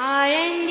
I and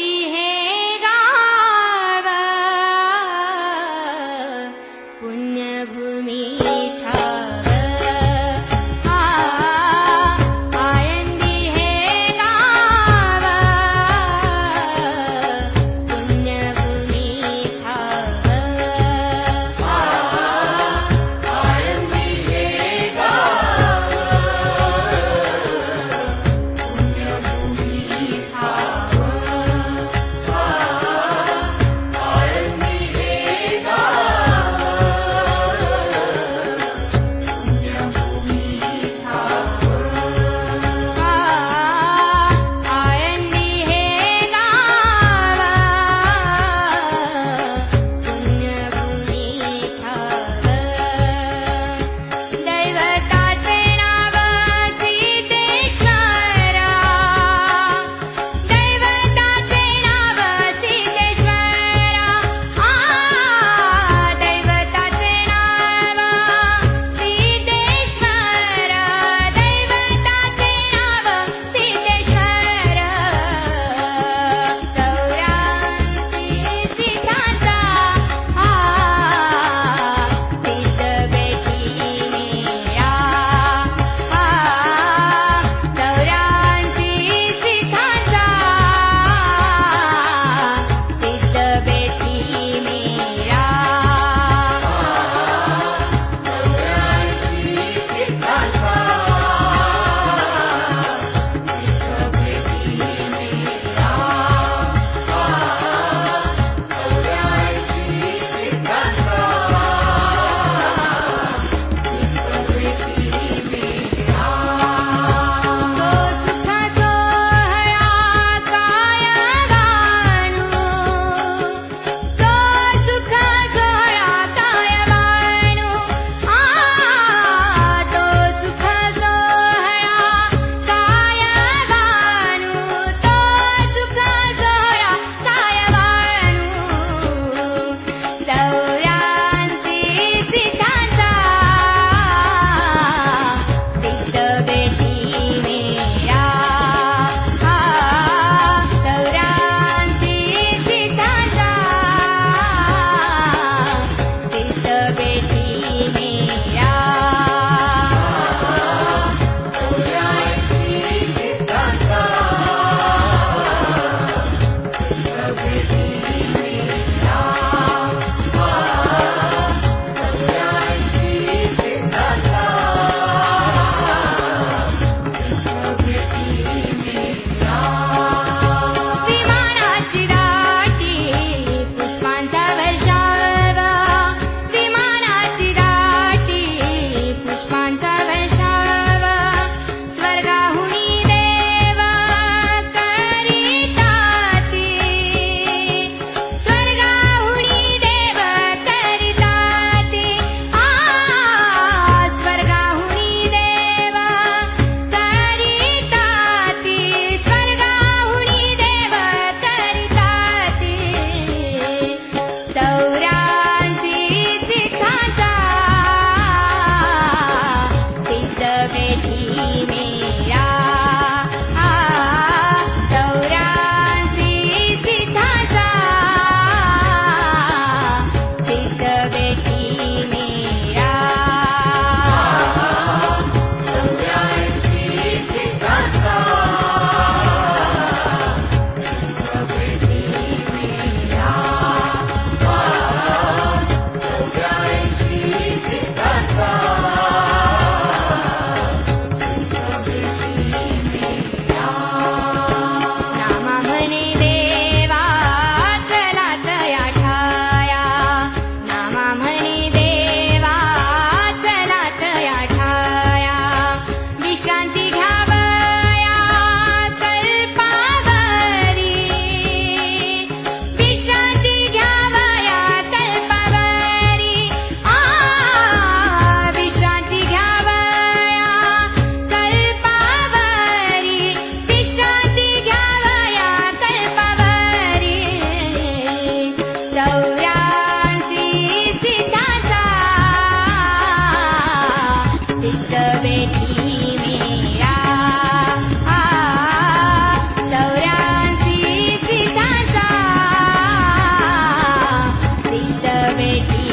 Beti